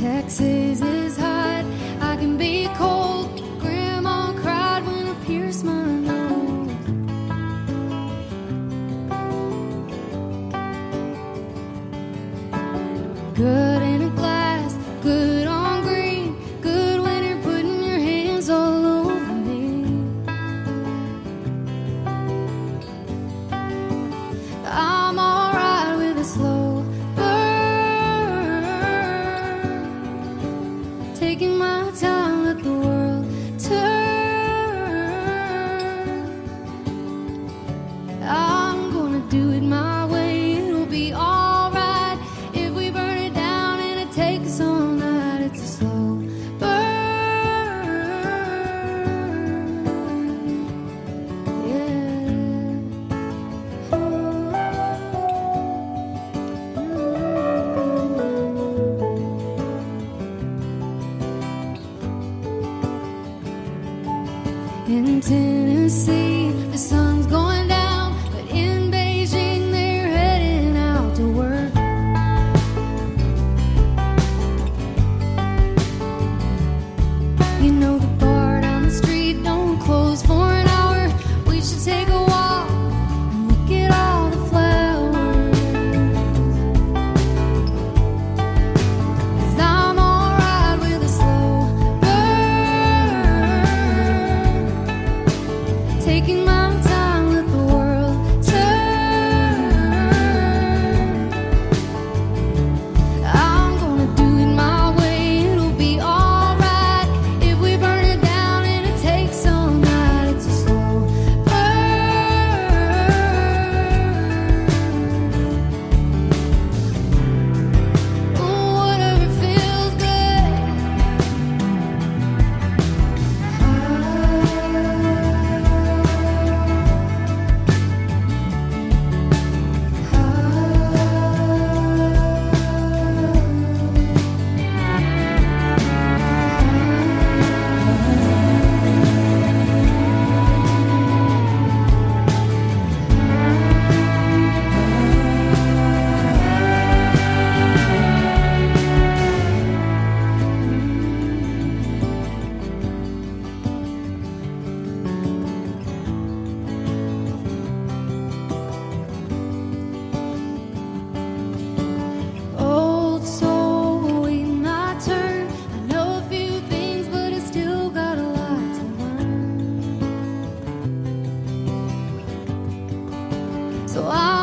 Texas is hot. I can be cold. Grandma cried when I pierced my nose. Good. in Tennessee. I saw taking my 哇。